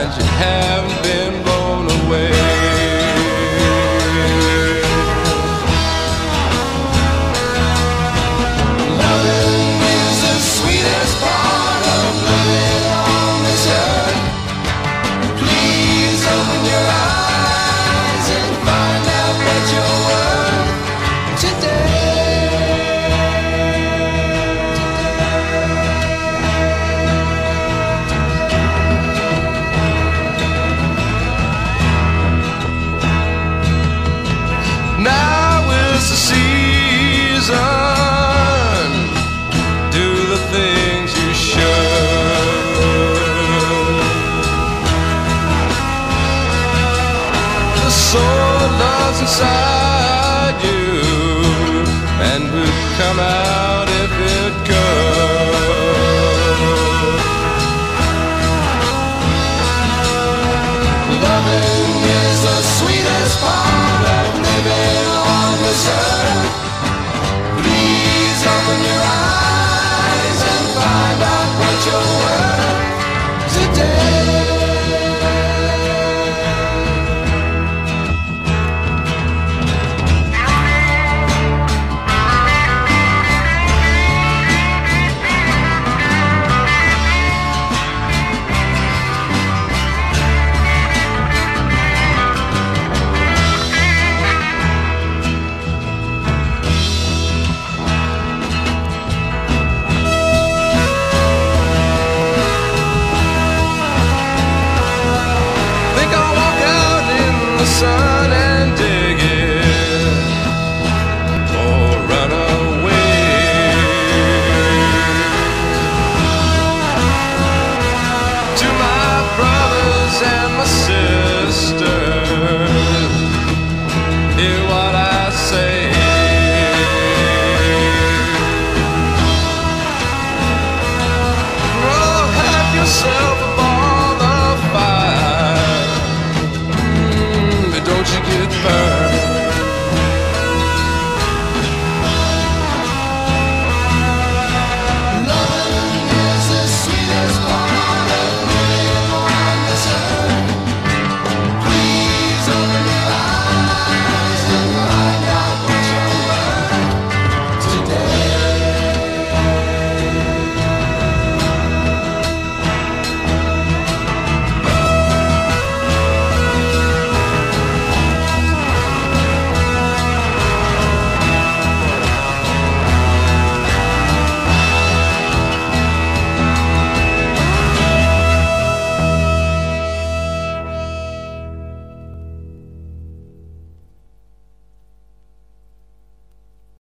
and you haven't been. society. sun.